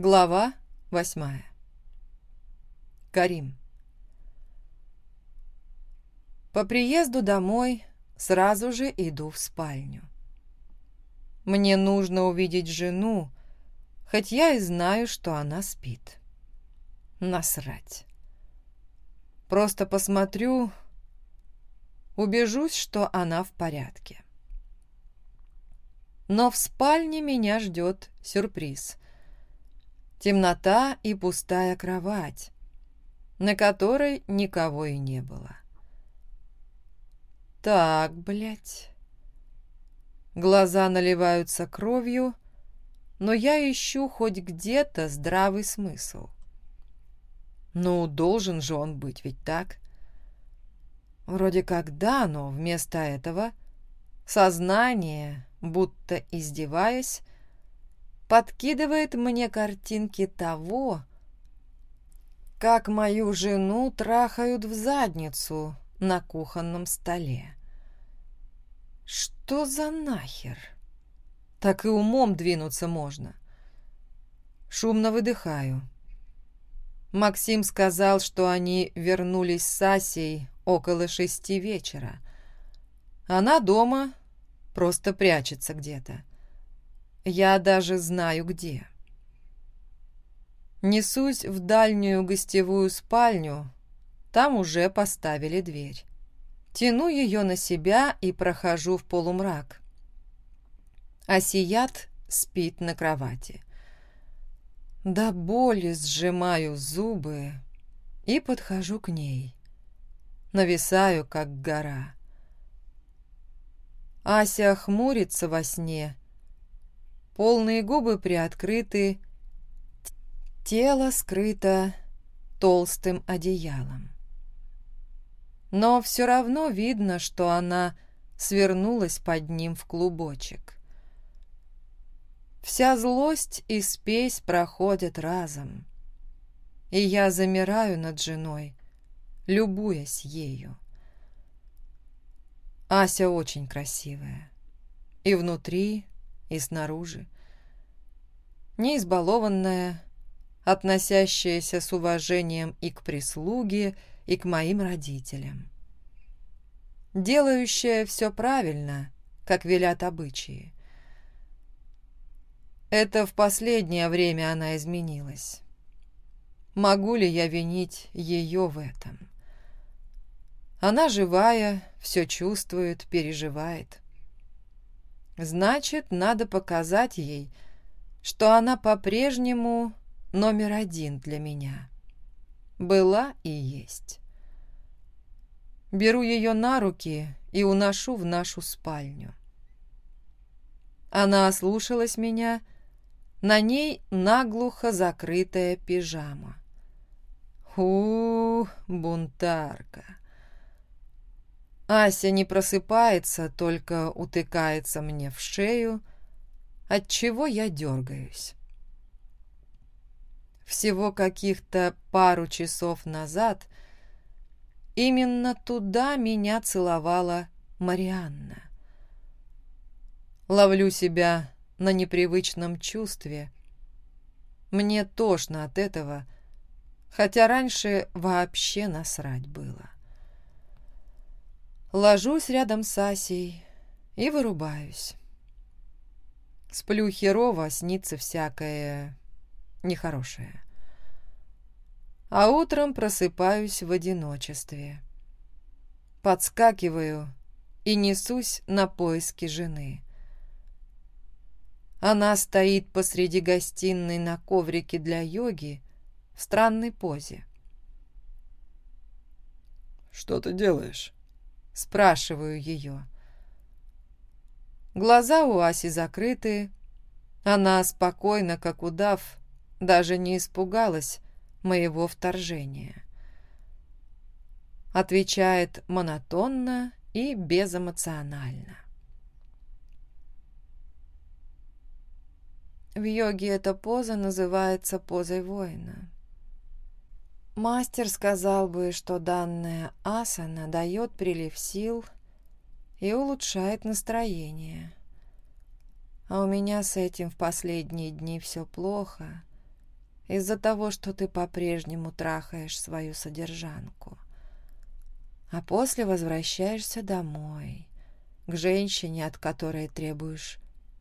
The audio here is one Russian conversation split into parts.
Глава восьмая. Карим. По приезду домой сразу же иду в спальню. Мне нужно увидеть жену, хоть я и знаю, что она спит. Насрать. Просто посмотрю, убежусь, что она в порядке. Но в спальне меня ждет сюрприз. Темнота и пустая кровать, на которой никого и не было. Так, блядь. Глаза наливаются кровью, но я ищу хоть где-то здравый смысл. Ну, должен же он быть, ведь так? Вроде как да, но вместо этого сознание, будто издеваясь, подкидывает мне картинки того, как мою жену трахают в задницу на кухонном столе. Что за нахер? Так и умом двинуться можно. Шумно выдыхаю. Максим сказал, что они вернулись с Асей около шести вечера. Она дома, просто прячется где-то. Я даже знаю где. Несусь в дальнюю гостевую спальню, там уже поставили дверь. Тяну ее на себя и прохожу в полумрак. Асият спит на кровати. До боли сжимаю зубы и подхожу к ней. Нависаю, как гора. Ася хмурится во сне. Полные губы приоткрыты, тело скрыто толстым одеялом но все равно видно, что она свернулась под ним в клубочек. Вся злость и спесь проходят разом, и я замираю над женой, любуясь ею. Ася очень красивая, и внутри, и снаружи. Не избалованная, относящаяся с уважением и к прислуге, и к моим родителям. Делающая все правильно, как велят обычаи. Это в последнее время она изменилась. Могу ли я винить ее в этом? Она живая, все чувствует, переживает. Значит, надо показать ей, что она по-прежнему номер один для меня. Была и есть. Беру ее на руки и уношу в нашу спальню. Она ослушалась меня, на ней наглухо закрытая пижама. у, бунтарка! Ася не просыпается, только утыкается мне в шею, от чего я дергаюсь. Всего каких-то пару часов назад именно туда меня целовала Марианна. Ловлю себя на непривычном чувстве. Мне тошно от этого, хотя раньше вообще насрать было. Ложусь рядом с Асей и вырубаюсь. Сплю херово, снится всякое нехорошее. А утром просыпаюсь в одиночестве. Подскакиваю и несусь на поиски жены. Она стоит посреди гостиной на коврике для йоги в странной позе. «Что ты делаешь?» – спрашиваю ее. Глаза у Аси закрыты, она спокойна, как удав, даже не испугалась моего вторжения. Отвечает монотонно и безэмоционально. В йоге эта поза называется позой воина. Мастер сказал бы, что данная асана дает прилив сил и улучшает настроение. А у меня с этим в последние дни все плохо, из-за того, что ты по-прежнему трахаешь свою содержанку. А после возвращаешься домой, к женщине, от которой требуешь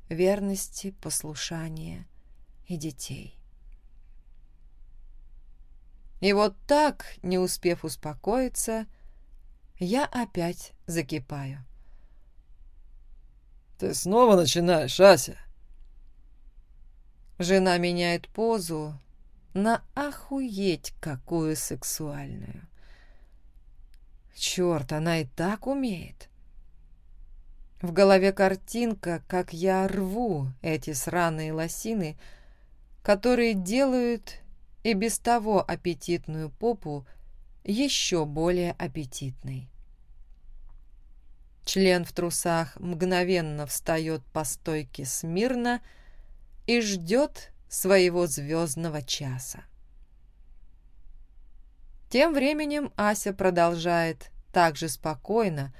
верности, послушания и детей. И вот так, не успев успокоиться, я опять закипаю. «Ты снова начинаешь, Ася?» Жена меняет позу на охуеть какую сексуальную. Черт, она и так умеет. В голове картинка, как я рву эти сраные лосины, которые делают и без того аппетитную попу еще более аппетитной. Член в трусах мгновенно встает по стойке смирно и ждет своего звездного часа. Тем временем Ася продолжает так же спокойно,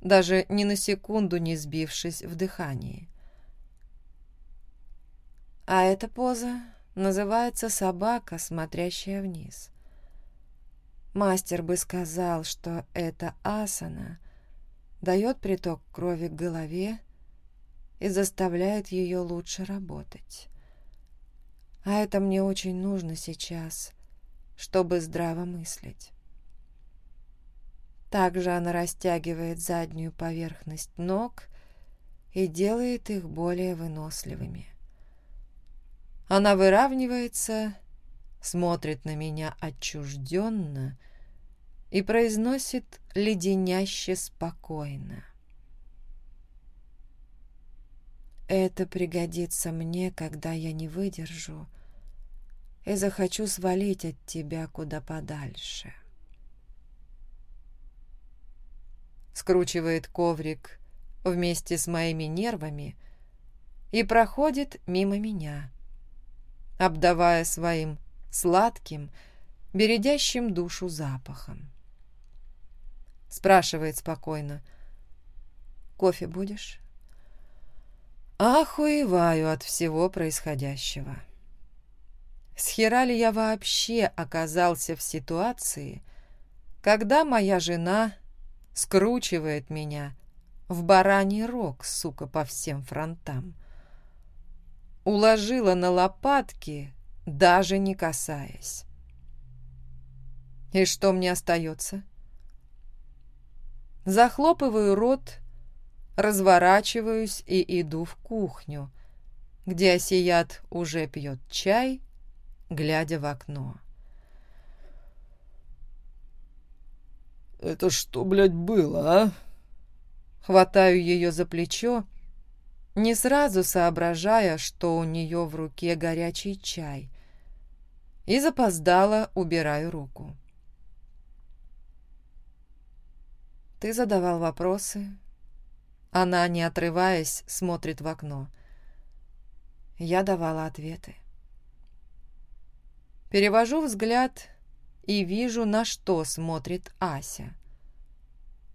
даже ни на секунду не сбившись в дыхании. А эта поза называется «собака, смотрящая вниз». Мастер бы сказал, что это асана дает приток крови к голове и заставляет ее лучше работать. А это мне очень нужно сейчас, чтобы здраво мыслить. Также она растягивает заднюю поверхность ног и делает их более выносливыми. Она выравнивается, смотрит на меня отчужденно и произносит леденяще спокойно. Это пригодится мне, когда я не выдержу и захочу свалить от тебя куда подальше. Скручивает коврик вместе с моими нервами и проходит мимо меня — обдавая своим сладким, бередящим душу запахом. Спрашивает спокойно. «Кофе будешь?» Охуеваю от всего происходящего. С хера ли я вообще оказался в ситуации, когда моя жена скручивает меня в бараний рог, сука, по всем фронтам? уложила на лопатки даже не касаясь. И что мне остается? Захлопываю рот, разворачиваюсь и иду в кухню, где Асият уже пьет чай, глядя в окно. «Это что, блядь, было, а?» Хватаю ее за плечо, не сразу соображая, что у нее в руке горячий чай, и запоздала убираю руку. «Ты задавал вопросы, она, не отрываясь, смотрит в окно. Я давала ответы. Перевожу взгляд и вижу, на что смотрит Ася.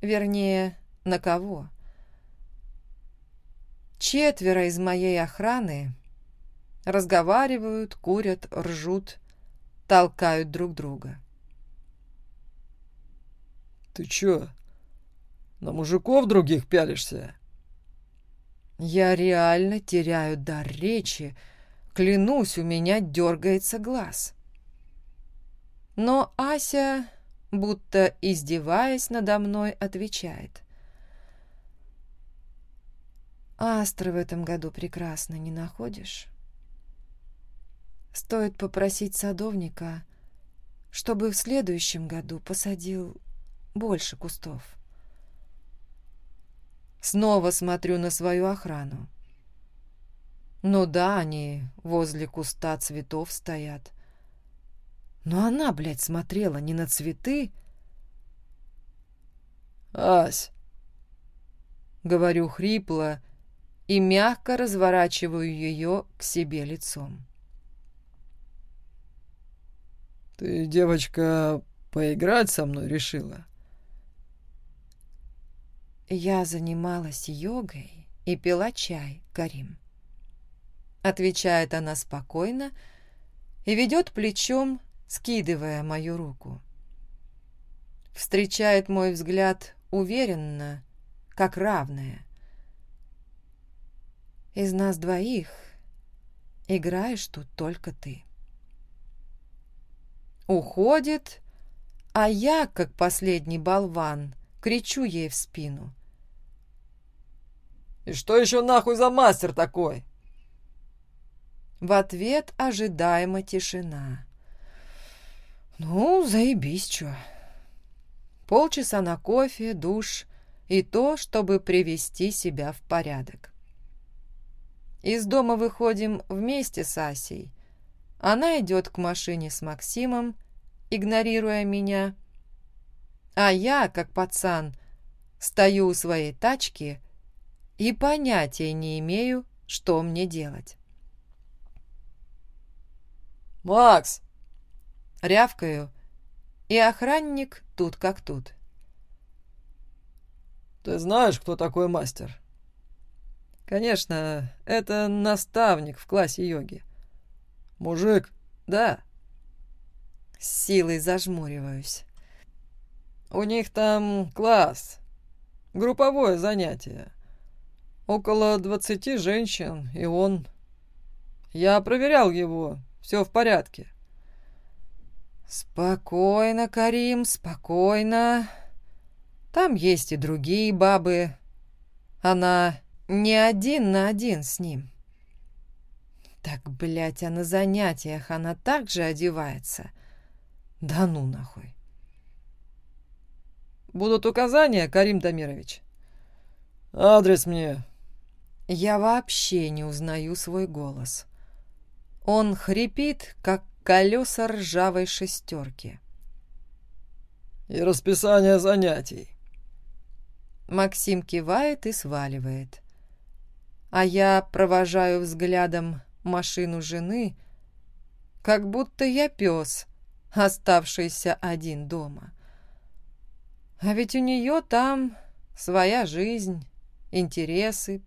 Вернее, на кого. Четверо из моей охраны разговаривают, курят, ржут, толкают друг друга. «Ты чё, на мужиков других пялишься?» Я реально теряю дар речи. Клянусь, у меня дергается глаз. Но Ася, будто издеваясь надо мной, отвечает. Астры в этом году прекрасно, не находишь? Стоит попросить садовника, чтобы в следующем году посадил больше кустов. Снова смотрю на свою охрану. Ну да, они возле куста цветов стоят. Но она, блядь, смотрела не на цветы. «Ась!» Говорю хрипло и мягко разворачиваю ее к себе лицом. «Ты, девочка, поиграть со мной решила?» «Я занималась йогой и пила чай, Карим». Отвечает она спокойно и ведет плечом, скидывая мою руку. Встречает мой взгляд уверенно, как равная. из нас двоих играешь тут только ты. Уходит, а я, как последний болван, кричу ей в спину. «И что еще нахуй за мастер такой?» В ответ ожидаема тишина. «Ну, заебись, чё». Полчаса на кофе, душ и то, чтобы привести себя в порядок. Из дома выходим вместе с Асей. Она идет к машине с Максимом, игнорируя меня, а я, как пацан, стою у своей тачки и понятия не имею, что мне делать. «Макс!» Рявкаю, и охранник тут как Конечно, это наставник в классе йоги. Мужик? Да. С силой зажмуриваюсь. У них там класс. Групповое занятие. Около двадцати женщин, и он... Я проверял его, все в порядке. Спокойно, Карим, спокойно. Там есть и другие бабы. Она не один на один с ним. Так, блядь, а на занятиях она так же одевается. Да ну нахуй. Будут указания, Карим Дамирович? Адрес мне. Я вообще не узнаю свой голос. Он хрипит, как колеса ржавой шестерки. И расписание занятий. Максим кивает и сваливает. А я провожаю взглядом машину жены, как будто я пес, оставшийся один дома. А ведь у нее там своя жизнь, интересы,